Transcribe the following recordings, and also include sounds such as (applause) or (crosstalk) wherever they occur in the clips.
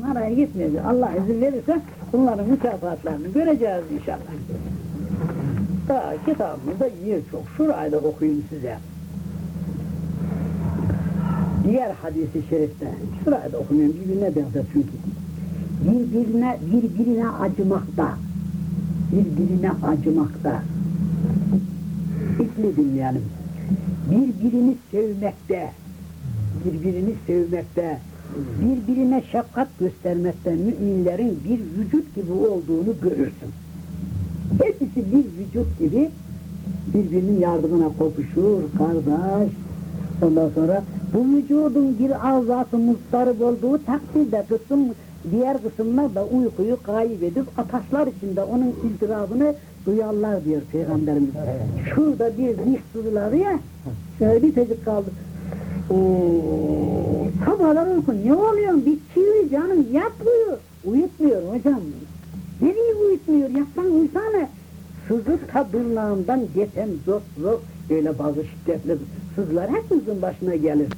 Araya gitmeyeceğiz. Allah izin verirse bunların mükafatlarını göreceğiz inşallah. Daha kitabımızda yer çok. Şurayı da okuyayım size. Diğer hadisi şerifte. Şurayı da okuyayım. Birbirine benzer çünkü. Birbirine, birbirine acımakta. Birbirine acımakta. İkli dinleyelim. Birbirini sevmekte. Birbirini sevmekte birbirine şefkat göstermekten müminlerin bir vücut gibi olduğunu görürsün. Hepsi bir vücut gibi birbirinin yardımına kopuşur, kardeş. Ondan sonra bu vücudun bir azatı mustarip olduğu takdirde kısım, diğer kısımlar da uykuyu kaybedip ataşlar içinde onun iltirabını duyarlar diyor Peygamberimiz. Şurada bir diş ya, şöyle bir tecik kaldı. Oo, uyku ne oluyor? Bir çivi canım yatmıyor. Uyutmuyor hocam. Nereye uyutmuyor? Yatsan uysana. Sızı tadırlağından geçen zor zor böyle bazı şiddetli sızlar hepimizin başına gelir.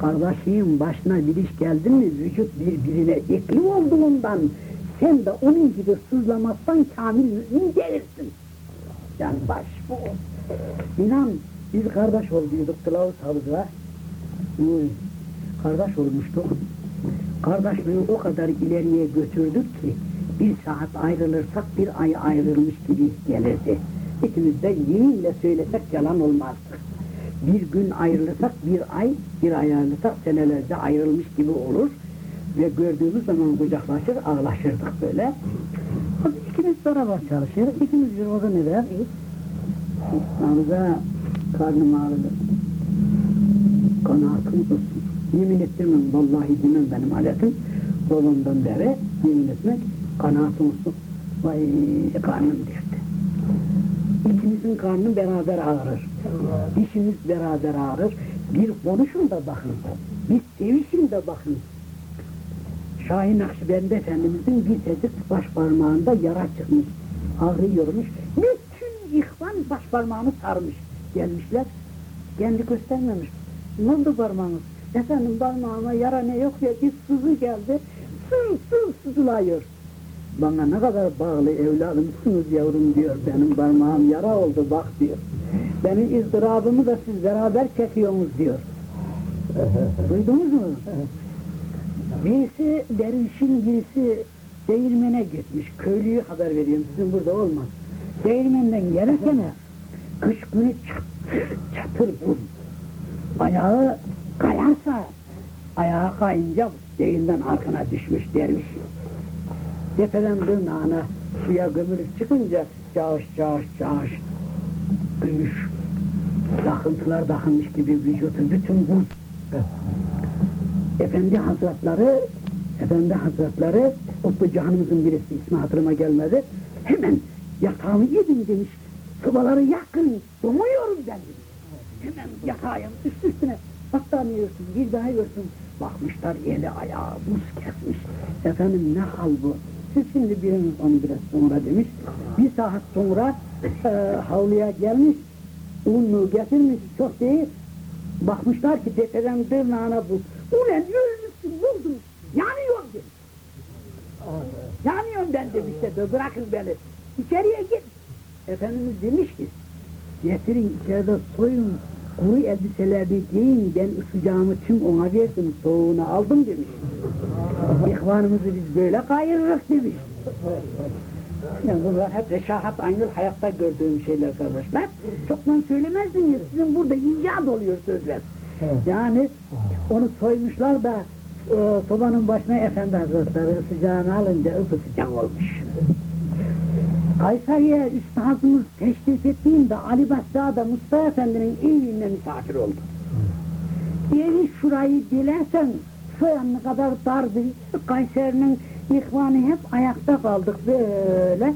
Kardeşim başına bir iş geldi mi vücut birbirine ekli olduğundan sen de onun gibi sızlamazsan kamil mümin gelirsin. Yani baş bu. İnan biz kardeş olduk Kılavuz Havuz'a. Uy, kardeş olmuştuk. Kardeşliği o kadar ileriye götürdük ki bir saat ayrılırsak bir ay ayrılmış gibi gelirdi. İkimiz de yeminle söylesek yalan olmazdı. Bir gün ayrılırsak bir ay, bir ay ayrılırsak senelerce ayrılmış gibi olur. Ve gördüğümüz zaman kucaklaşır, ağlaşırdık böyle. Biz ikimiz beraber çalışıyoruz. İkimiz bir oda ne der? Ağrıda karnım ağrıdı kanaatım olsun. Yemin ettirmem, vallahi demem benim adetim. Babamdan beri yemin etmek kanaatım olsun. Vay karnım derdi. İkimizin karnı beraber ağrır. Dişimiz beraber ağrır. Bir konuşun da bakın. Bir sevişin de bakın. Şahin Nakşibendi Efendimizin bir tecik baş parmağında yara çıkmış. Ağrıyormuş. Bütün ihvan baş parmağını sarmış. Gelmişler. Kendi göstermemiş. Ne oldu parmağınız? Efendim parmağıma yara ne yok ya bir sızı geldi. Sız sız sızılıyor. Bana ne kadar bağlı evladımsınız yavrum diyor. Benim parmağım yara oldu bak diyor. Benim ızdırabımı da siz beraber çekiyorsunuz diyor. Duydunuz mu? Birisi dervişin birisi değirmene gitmiş. Köylüyü haber veriyorum. Sizin burada olmaz. Değirmenden gelirken kış günü çatır çatır buz ayağı kayarsa ayağı kayınca değinden arkana düşmüş derviş. Tepeden tırnağına suya gömülüp çıkınca çağış çağış çağış gümüş takıntılar takılmış gibi vücudu bütün buz. Efendi Hazretleri Efendi Hazretleri Utlu Canımızın birisi ismi hatırıma gelmedi. Hemen yatağımı yedin demiş. Sıvaları yakın, donuyorum demiş hemen yatağın üst üstüne battaniye örtün, bir daha örtün. Bakmışlar eli ayağı buz kesmiş. Efendim ne hal bu? Siz şimdi biriniz onu biraz sonra demiş. Bir saat sonra e, havluya gelmiş, unlu getirmiş, çok değil. Bakmışlar ki tepeden tırnağına buz. Ulan ölmüşsün, buldum, yanıyorum demiş. Yanıyorum ben demiş de bırakın beni. İçeriye git. Efendimiz demiş ki, getirin içeride soyun, kuru elbiselerini giyin, ben sıcağımı tüm ona verdim, soğuğunu aldım demiş. İhvanımızı biz böyle kayırırız demiş. Yani bunlar hep reşahat aynı hayatta gördüğüm şeyler kardeşler. Çoktan söylemezdiniz, sizin burada icat oluyor sözler. Yani onu soymuşlar da e, sobanın başına Efendi Hazretleri sıcağını alınca ısı sıcak olmuş. Kayseri'ye üstadımız teşrif ettiğinde Ali Başsa'da Mustafa Efendi'nin evinde misafir oldu. Evi şurayı dilersen yanına kadar dardı. Kayseri'nin ihvanı hep ayakta kaldık böyle.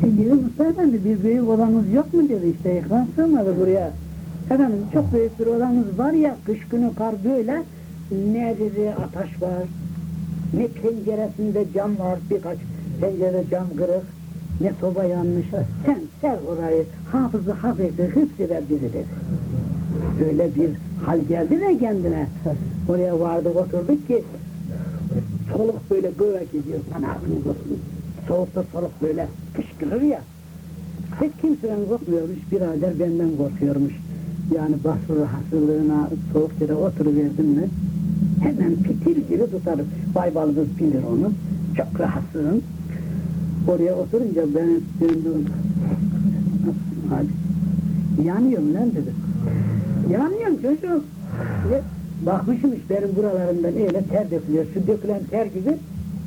Şimdi Mustafa Efendi bir büyük odanız yok mu dedi işte ihvan sığmadı buraya. Efendim çok büyük bir odanız var ya kış günü kar böyle ne dedi ataş var ne penceresinde cam var birkaç pencere cam kırık, ne soba yanmış, sen ser orayı, hafızı hafifte hıfzeder bizi dedi. Öyle bir hal geldi de kendine, oraya vardık oturduk ki, soluk böyle göğe gidiyor kanatını olsun. Soğukta soluk böyle fışkırır ya. Hiç kimseden korkmuyormuş, birader benden korkuyormuş. Yani basur rahatsızlığına soğuk yere oturuverdim mi, hemen fitil gibi tutarım. Baybalımız bilir onu, çok rahatsızım. Oraya oturunca ben döndüm. Yanıyorum lan dedi. Yanıyorum çocuğum. Ve bakmışmış benim buralarımdan öyle ter dökülüyor. Şu dökülen ter gibi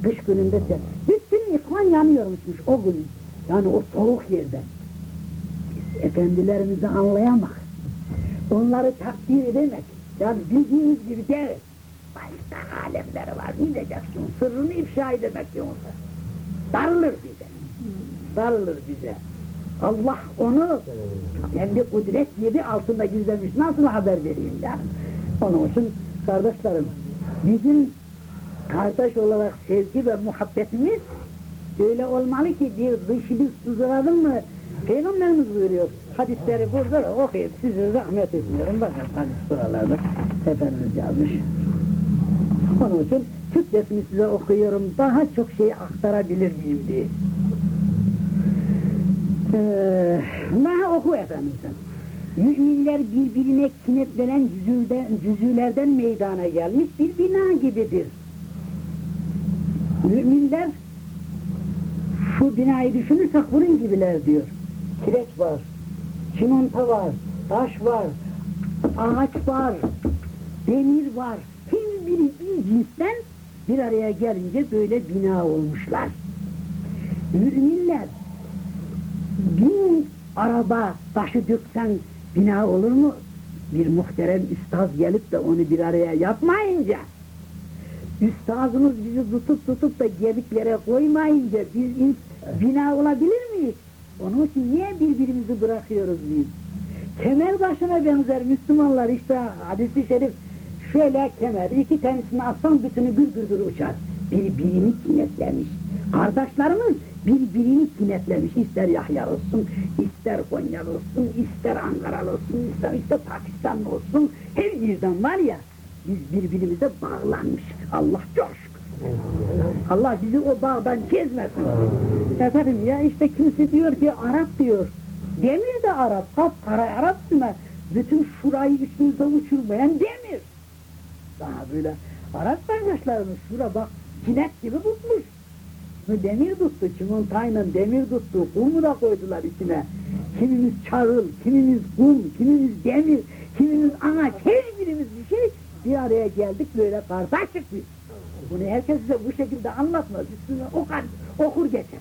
kış gününde ter. Bütün ikman yanıyormuşmuş o gün. Yani o soğuk yerde. Efendilerimizi anlayamak. Onları takdir edemek. Yani bildiğiniz gibi değil. Başka alemleri var. Bileceksin. Sırrını ifşa edemek yoksa. Darılır bize. Darılır bize. Allah onu kendi kudret yedi altında gizlemiş. Nasıl haber vereyim yani? Onun için kardeşlerim, bizim kardeş olarak sevgi ve muhabbetimiz öyle olmalı ki bir dışını sızdıralım mı? Peygamberimiz buyuruyor. Hadisleri burada da okuyup size zahmet etmiyorum. Bakın hadis buralarda Efendimiz yazmış. Onun için Türkçesini size okuyorum. Daha çok şey aktarabilir miyim diye. Ee, daha oku efendim. Müminler birbirine kinetlenen cüzülden, cüzülerden meydana gelmiş bir bina gibidir. Müminler şu binayı düşünürsek bunun gibiler diyor. Kireç var, çimento var, taş var, ağaç var, demir var. Her biri bir cinsten bir araya gelince böyle bina olmuşlar. Müminler bin araba taşı döksen bina olur mu? Bir muhterem üstaz gelip de onu bir araya yapmayınca, üstazımız bizi tutup tutup da gemiklere koymayınca biz in- bina olabilir miyiz? Onun için niye birbirimizi bırakıyoruz biz? Kemer başına benzer Müslümanlar işte hadis-i şerif şöyle kemer iki tanesini atsan bütünü gür uçar. Birbirini kinetlemiş. Kardeşlerimiz birbirini kinetlemiş. İster Yahya olsun, ister Konya olsun, ister Ankara olsun, ister, ister Pakistan olsun. Her yerden var ya biz birbirimize bağlanmış. Allah çok şükür. Allah bizi o bağdan gezmesin. Efendim ya işte kimse diyor ki Arap diyor. Demir de Arap, kapkara Arap mı? Bütün şurayı üstünüze uçurmayan demir. Daha böyle Arap kardeşlerimiz şura bak kinet gibi tutmuş. Demir tuttu, çimontayla demir tuttu, kumu da koydular içine. Kimimiz çarıl, kimimiz kum, kimimiz demir, kimimiz ağaç, her birimiz bir şey bir araya geldik böyle kardeşlik biz. Bunu herkes size bu şekilde anlatmaz, üstüne okar, okur geçer.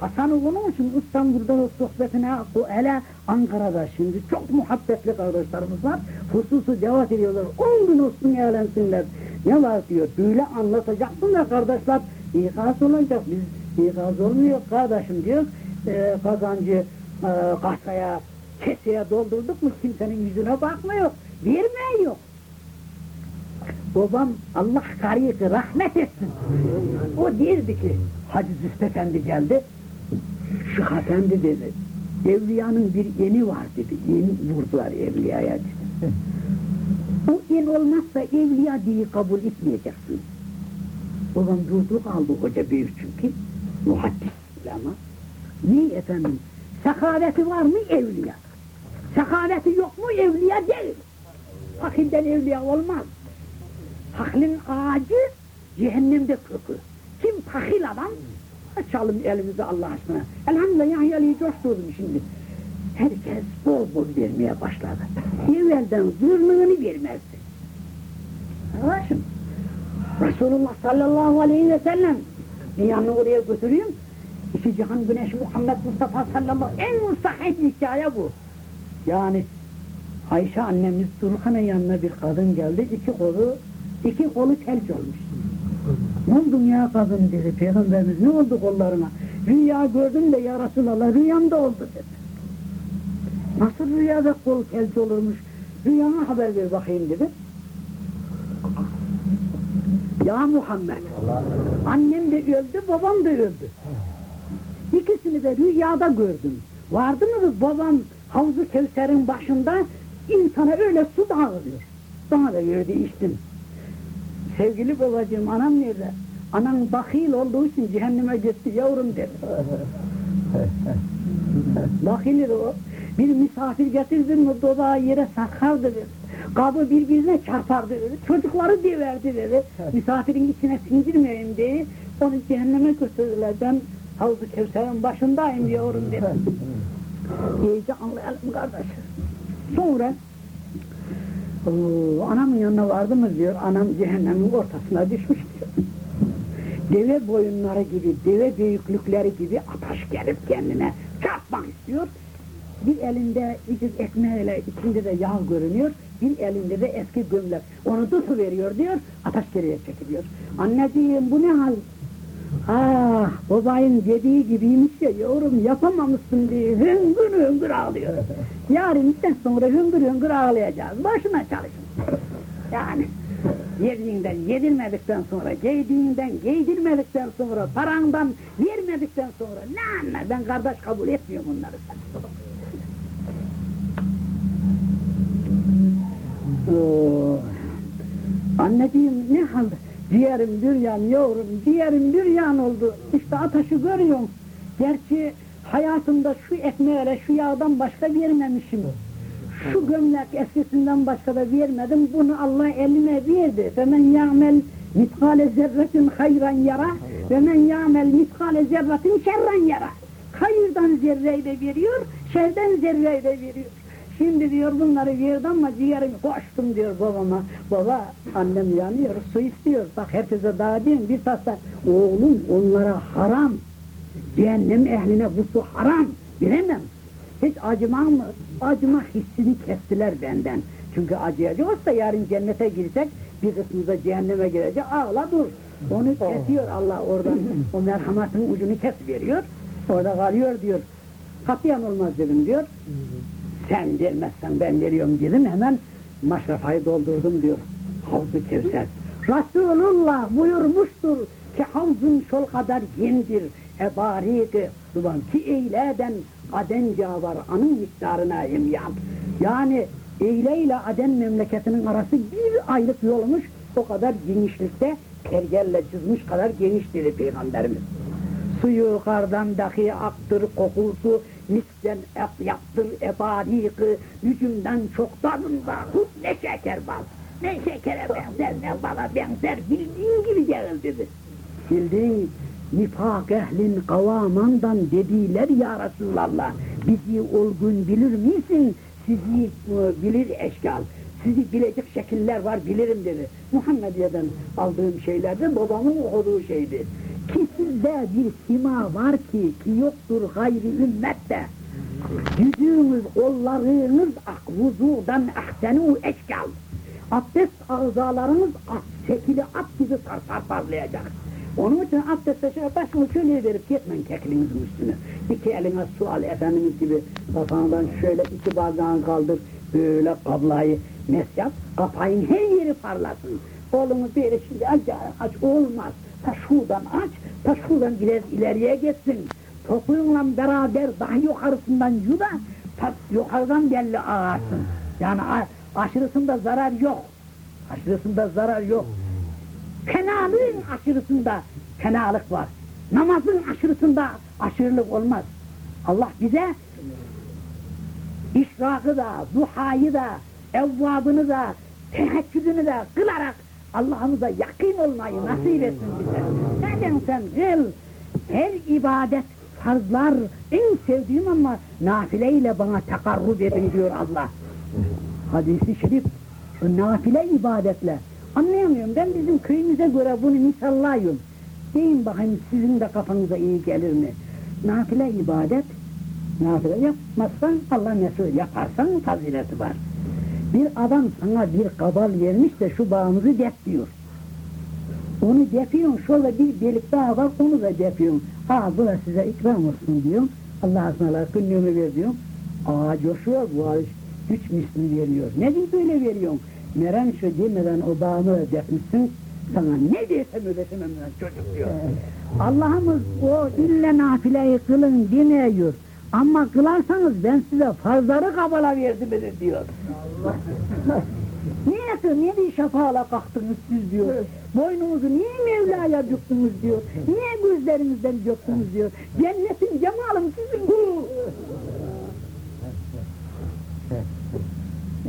Hasan onun için İstanbul'da sohbetine, o hele Ankara'da şimdi çok muhabbetli kardeşlerimiz var. Hususu cevap ediyorlar, on gün olsun eğlensinler. Ne var diyor, böyle anlatacaksın da kardeşler, ikaz olacak. Biz ikaz olmuyor kardeşim diyor, e, kazancı e, kasaya, keseye doldurduk mu kimsenin yüzüne bakmıyor, verme yok. Babam Allah kariyeti rahmet etsin. O derdi ki, Hacı Züst Efendi geldi, şu efendi dedi, evliyanın bir eni var dedi, en vurdular evliyaya dedi. O en olmazsa evliya diye kabul etmeyeceksin. Babam durdu kaldı hoca büyük çünkü, muhaddis ama. Ne efendim, sehaveti var mı evliya? Sehaveti yok mu evliya değil. Fakirden evliya olmaz. Fahlin ağacı cehennemde kökü. Kim fakir adam? Açalım elimizi Allah aşkına. Elhamdülillah Yahya'lıyı coşturdum şimdi. Herkes bol bol vermeye başladı. Evvelden zırnığını vermezdi. Arkadaşım, Resulullah sallallahu aleyhi ve sellem dünyanı oraya götürüyorum. İki cihan güneş Muhammed Mustafa sallallahu en müstahit hikaye bu. Yani Ayşe annemiz Turkan'ın yanına bir kadın geldi, iki kolu, iki kolu felç olmuş. Ne oldu ya kadın dedi peygamberimiz ne oldu kollarına? Rüya gördüm de ya Resulallah rüyamda oldu dedi. Nasıl rüyada kol felç olurmuş? Rüyana haber ver bakayım dedi. Ya Muhammed, annem de öldü, babam da öldü. İkisini de rüyada gördüm. Vardı mı babam Havzu Kevser'in başında insana öyle su dağılıyor. Bana da verdi içtim. Sevgili babacığım anam nerede? Anan bakil olduğu için cehenneme gitti yavrum dedi. Bakildir o. Bir misafir getirdin mi dodağı yere sakardı dedi. Kabı birbirine çarpardı dedi. Çocukları diverdi dedi. Misafirin içine sindirmeyeyim diye onu cehenneme götürdüler. Ben Havzu Kevser'in başındayım yavrum dedi. İyice anlayalım kardeş. Sonra anamın yanına vardı mı diyor, anam cehennemin ortasına düşmüş diyor. Deve boyunları gibi, deve büyüklükleri gibi ataş gelip kendine çarpmak istiyor. Bir elinde vücut ekmeğiyle içinde de yağ görünüyor, bir elinde de eski gömlek. Onu tutu veriyor diyor, ataş geriye çekiliyor. Anneciğim bu ne hal? Ah, babayın dediği gibiymiş ya yavrum yapamamışsın diye hüngür hüngür ağlıyor. Yarından sonra hüngür hüngür ağlayacağız. Başına çalışın. Yani yediğinden yedirmedikten sonra, giydiğinden giydirmedikten sonra, parandan vermedikten sonra ne anlar? Ben kardeş kabul etmiyorum bunları. Oo. Anneciğim ne halde? Ciğerim büryan yavrum, ciğerim büryan oldu. İşte ataşı görüyorum. Gerçi hayatımda şu ekmeğe, şu yağdan başka vermemişim. Şu gömlek eskisinden başka da vermedim. Bunu Allah elime verdi. Femen ya'mel mitkale zerretin hayran yara ve men ya'mel mitkale zerretin şerran yara. Hayırdan zerreyi de veriyor, şerden zerreyi de veriyor. Şimdi diyor bunları verdi ama ciğerimi koştum diyor babama. Baba annem yanıyor, su istiyor. Bak herkese dağıtayım bir tasla. Oğlum onlara haram. Cehennem ehline bu su haram. Bilemem. Hiç acımam mı? Acıma hissini kestiler benden. Çünkü acıyacak olsa yarın cennete girsek bir kısmı da cehenneme girecek. Ağla dur. Onu kesiyor Allah oradan. O merhametin ucunu kes veriyor. Orada kalıyor diyor. Katiyen olmaz dedim diyor. Sen vermezsen ben veriyorum dedim hemen maşrafayı doldurdum diyor. Havzu Kevser. Resulullah buyurmuştur ki havzun şol kadar yendir. Ebariki duvan ki eyleden aden var anın miktarına emyan. Yani Eyle ile Aden memleketinin arası bir aylık yolmuş. O kadar genişlikte pergelle çizmiş kadar geniş dedi Peygamberimiz. Suyu yukarıdan dahi aktır kokusu, miskten yaptır ebarikı, yüzümden çok tadında, tut ne şeker bal, ne şekere benzer, ne bala benzer, bildiğin gibi gel dedi. Bildiğin nifak ehlin kavamandan dediler ya Resulallah, bizi olgun bilir misin, sizi e, bilir eşkal, sizi bilecek şekiller var bilirim dedi. Muhammediye'den aldığım şeylerden babamın okuduğu şeydi. Sizde bir sima var ki, ki yoktur gayri ümmette. Yüzünüz, kollarınız ak, vuzudan ahsenu eşkal. Abdest ağzalarınız at, şekili at gibi sarsar parlayacak. Onun için abdeste şöyle başını şöyle verip gitmeyin keklinizin üstüne. İki eline su al Efendimiz gibi kafandan şöyle iki bardağın kaldır, böyle kablayı mes yap, kapayın her yeri parlasın. Oğlunu böyle şimdi aç, aç olmaz. Ta şuradan aç, ta şuradan biraz ileriye gitsin. Topuyunla beraber daha yukarısından yuda, ta yukarıdan belli ağarsın. Yani aşırısında zarar yok. Aşırısında zarar yok. Fenalığın aşırısında fenalık var. Namazın aşırısında aşırılık olmaz. Allah bize işrakı da, duhayı da, evvabını da, teheccüdünü de kılarak Allah'ımıza yakın olmayı nasip etsin bize. Neden sen kıl? Her ibadet farzlar en sevdiğim ama nafileyle bana takarrub edin diyor Allah. Hadisi şerif nafile ibadetle Anlayamıyorum. Ben bizim köyümüze göre bunu misallayım. Deyin bakayım sizin de kafanıza iyi gelir mi? Nafile ibadet, nafile yapmazsan Allah mesul, yaparsan fazileti var. Bir adam sana bir kabal vermiş de şu bağımızı dep diyor. Onu depiyorsun, şöyle bir delik daha var, onu da depiyorsun. Ha bu da size ikram olsun diyor. Allah sana günlüğümü ver diyor. Aa coşuyor bu ağaç, üç misli veriyor. Ne diye böyle veriyorsun? Meren şu demeden o bağını ödetmişsin, sana ne desem ödetemem ben çocuk diyor. Allah'ımız o ille nafileyi kılın demiyor. Ama kılarsanız ben size farzları kabala verdim diyor. (laughs) Niye, niye bir şafağla kalktınız siz diyor. Boynunuzu niye Mevla'ya büktünüz diyor. Niye gözlerinizden döktünüz diyor. Cennetin cemalım sizin bu.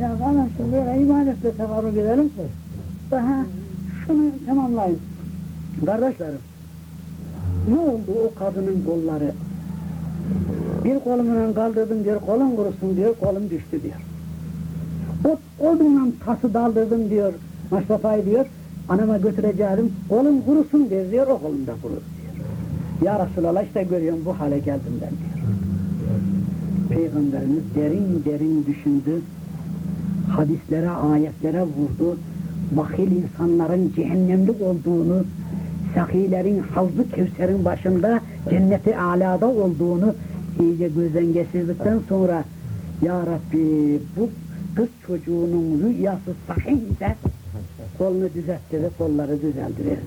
ya bana şimdi böyle ibadetle tevarruk edelim. Daha şunu tamamlayın. Kardeşlerim, ne oldu o kadının kolları? Bir kolumla kaldırdım diyor, kolum kurusun diyor, kolum düştü diyor. O odunla tası daldırdım diyor, Mustafa diyor, anama götüreceğim, kolum kurusun diyor, diyor, o kolum da kurur diyor. Ya Resulallah işte görüyorum bu hale geldim ben diyor. Peygamberimiz derin derin düşündü, hadislere, ayetlere vurdu, bakil insanların cehennemlik olduğunu, sahilerin Havzu Kevser'in başında cenneti alada olduğunu iyice gözden geçirdikten sonra Ya Rabbi bu kız çocuğunun rüyası sahihse kolunu düzeltti ve kolları düzeldi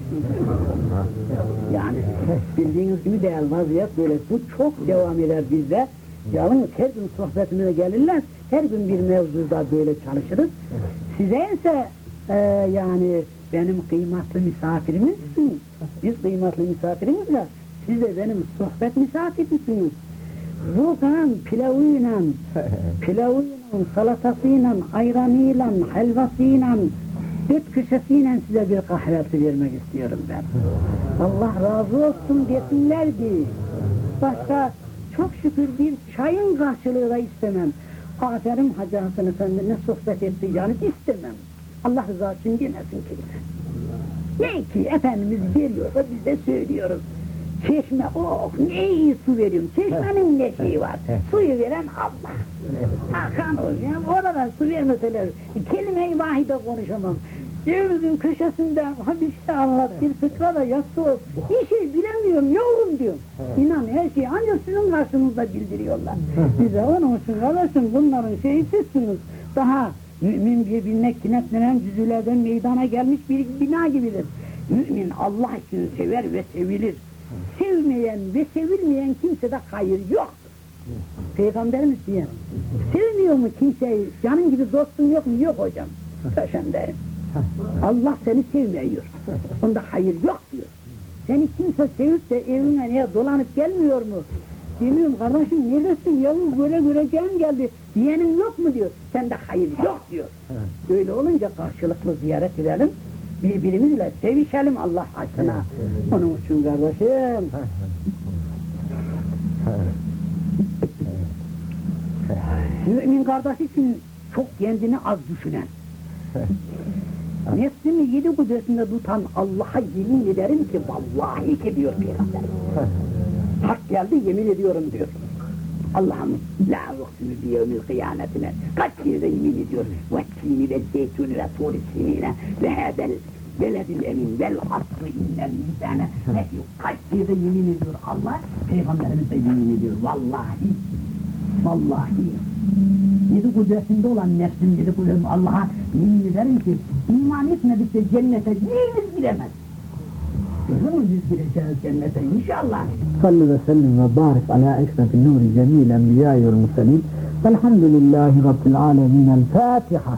Yani bildiğiniz gibi değil vaziyet böyle. Bu çok devam eder bizde. Yalnız her gün sohbetimize gelirler. Her gün bir mevzuda böyle çalışırız. Size ise e, yani benim kıymetli misafirimizsiniz. Biz kıymetli misafirimizle siz de benim sohbet misafirimsiniz. Buradan pilavıyla, (laughs) pilavıyla, salatasıyla, ayranıyla, helvasıyla, dört köşesiyle size bir kahvaltı vermek istiyorum ben. Allah razı olsun desinler ki, başka çok şükür bir çayın karşılığı da istemem. Aferin Hacı Hasan Efendi ne sohbet etti yani istemem. Allah rızası için demesin kimse. Ne ki Efendimiz veriyorsa biz de söylüyoruz. Çeşme, oh ne iyi su veriyorum. Çeşmenin ne şeyi var? Suyu veren Allah. Hakan hocam, orada su vermeseler, kelime-i vahide konuşamam. Evimizin köşesinden ha bir şey anlat, bir fıkra da yatsı ol. Bir şey bilemiyorum yavrum diyorum. İnan her şeyi ancak sizin karşınızda bildiriyorlar. Bize onun için kardeşim bunların şeyi sizsiniz. Daha mümin birbirine kinetlenen cüzülerden meydana gelmiş bir bina gibidir. Mümin Allah için sever ve sevilir. Sevmeyen ve sevilmeyen kimsede hayır yok. Peygamberimiz diyen. Sevmiyor mu kimseyi? Canın gibi dostun yok mu? Yok hocam. Peşindeyim. Allah seni sevmiyor. Onda hayır yok diyor. Seni kimse sevip de evine niye dolanıp gelmiyor mu? Demiyorum kardeşim neredesin yavrum böyle göreceğim geldi. Diyenin yok mu diyor. Sende hayır yok diyor. Böyle olunca karşılıklı ziyaret edelim. Birbirimizle sevişelim Allah aşkına. Onun için kardeşim. Mümin kardeş için çok kendini az düşünen. Nefsimi yedi kudretinde tutan Allah'a yemin ederim ki vallahi ki diyor Peygamber. Hak geldi yemin ediyorum diyor. Allah'ım la yuksinu bi yevmil kıyametine. Kaç kere yemin ediyor ve tini ve zeytuni ve turi sinine ve hadel beledil emin vel asrı innel insane. Ve kaç kere yemin ediyor Allah? Peygamberimiz de yemin ediyor. Vallahi vallahi. Yedi kudretinde olan nefsim yedi kudretim Allah'a yemin ederim ki iman etmedikçe cennete neyimiz giremez Öyle mi biz gireceğiz cennete inşallah صل وسلم وبارك على أشرف النور جميع الأنبياء والمرسلين والحمد لله رب العالمين الفاتحة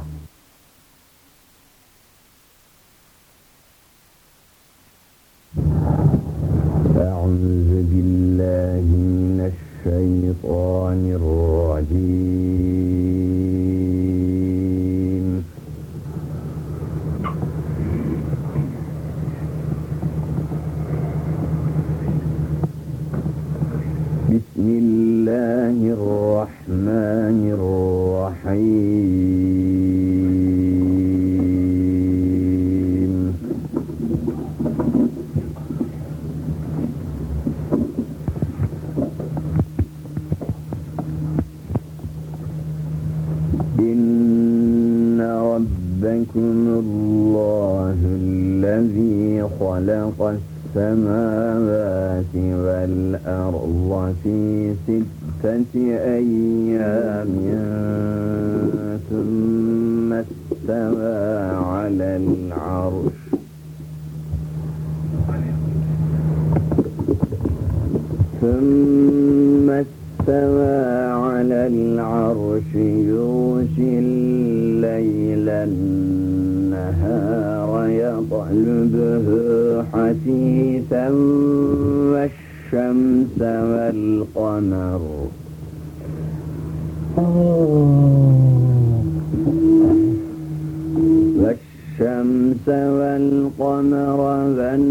والشمس والقمر والنجوم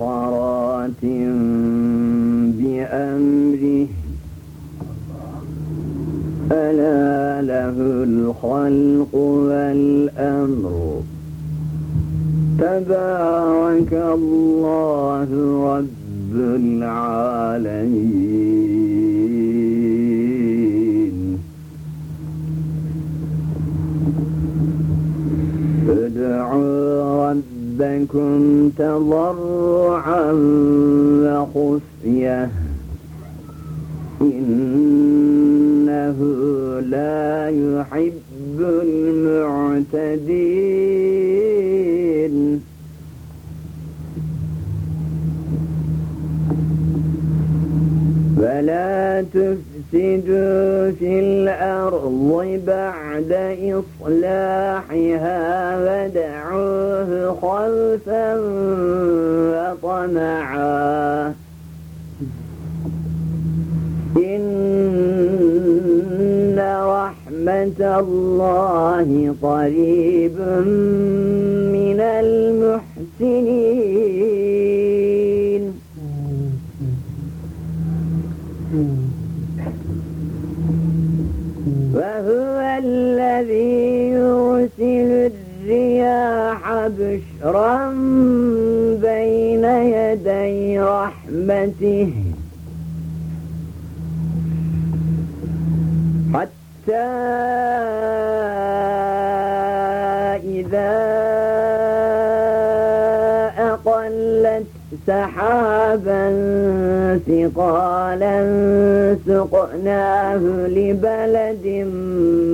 مسخرات بأمره. ألا له الخلق والأمر. تبارك الله رب العالمين. ربكم تضرعا وخفيه إنه لا يحب المعتدين. تفسدوا في الأرض بعد إصلاحها ودعوه خوفا وطمعا إن رحمة الله قريب من المحسنين. بشرا بين يدي رحمته. حتى سحابا ثقالا سقناه لبلد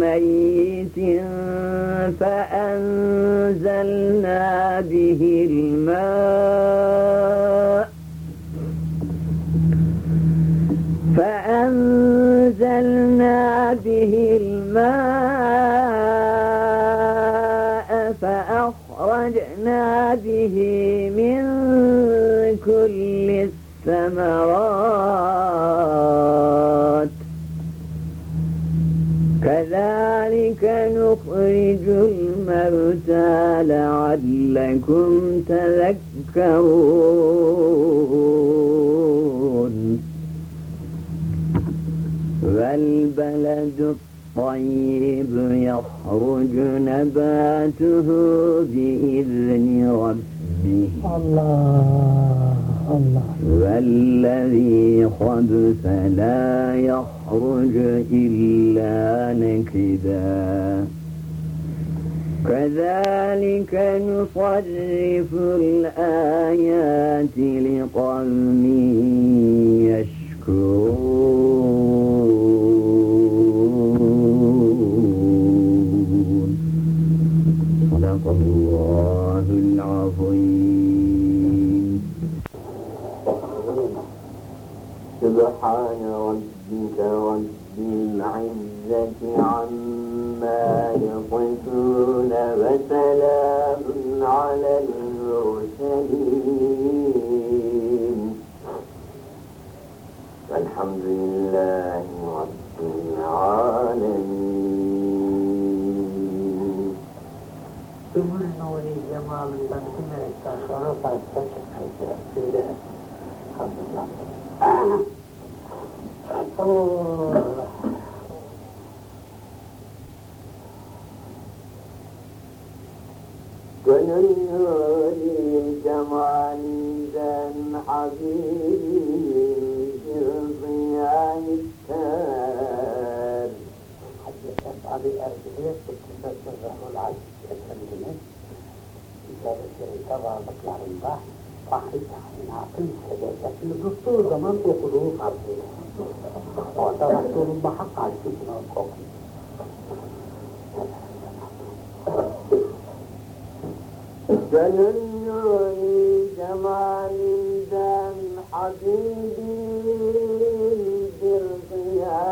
ميت فأنزلنا به الماء فأنزلنا به الماء فأخرجنا به من كل الثمرات. كذلك نخرج الموتى لعلكم تذكرون. والبلد الطيب يخرج نباته بإذن ربه. الله. والذي خبث لا يخرج إلا نكدا. كذلك نصرف الآيات لقوم يشكرون. سبحان ربك رب العزة عما يصفون وسلام على المرسلين. والحمد لله رب العالمين. ثم نور جمال بنتنا تصرفت تشكت الحمد لله Gönül nuri cemalinden Habibim bir ziya ister. Hazreti Abi Erbil'e Kutlusatı Rahul Aziz Efendimiz İçerisinde varlıklarında Fahri kainatın sedefesini tuttuğu zaman okuduğu fazlıyla. Orada Resulullah'a karşı bunu okuyor. Gönül nuri cemalinden Habibim bir ziya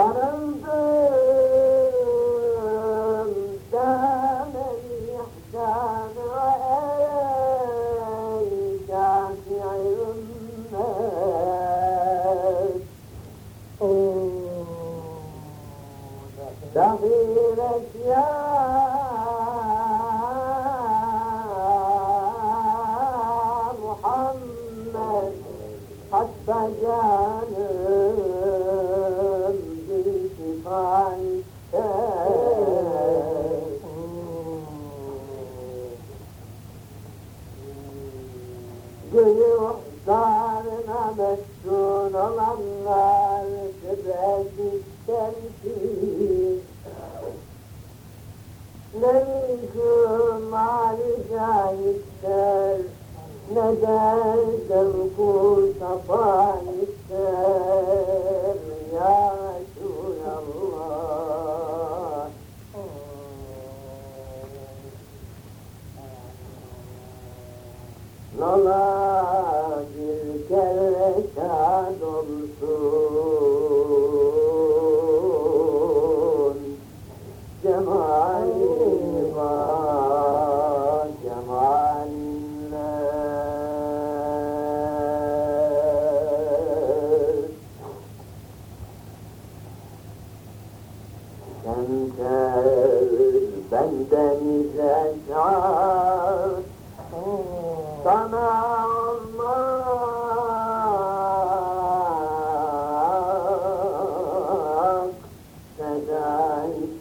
Father, Ne mülkü mali ister Ne de zevku ister Ya Resulallah. Lola I.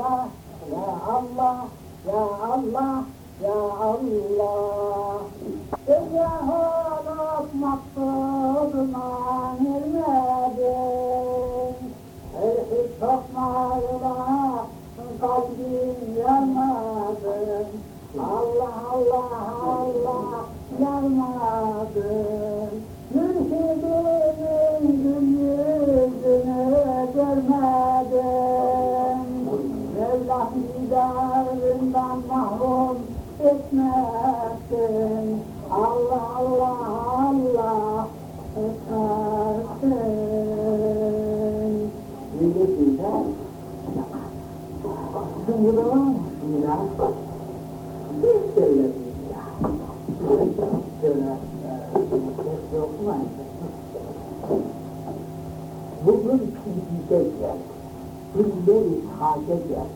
Allah, ya Allah, ya Allah, ya Allah Tezgah olup maksuduna girmedim Herif sokmayla kalbim yanmadım Allah Allah Allah yanmadım Bugün bize gel Günleri taze gel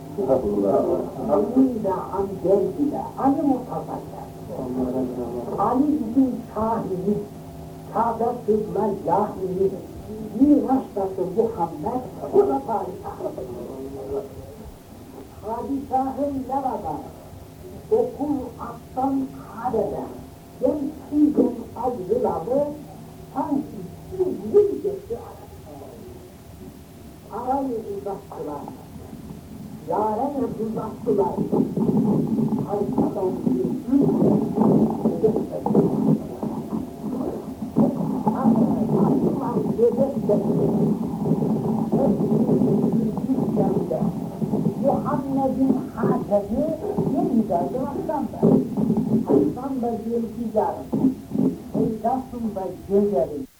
Onun da an geldi de Ali Mustafa gel Ali bizim şahimiz Kabe kızlar cahili Miraçtası Muhammed O da padişah. Padişahın yarada Okul attan kadede Ben sizin acıları Sanki sizin geçti. Arayı Yâre yurtunda kılar. Arkadan bir gün Muhammed'in hatemi ne güzeldi Aslan Bey. Aslan Bey diyelim ki yarın. Ey Rasul Bey gezerim.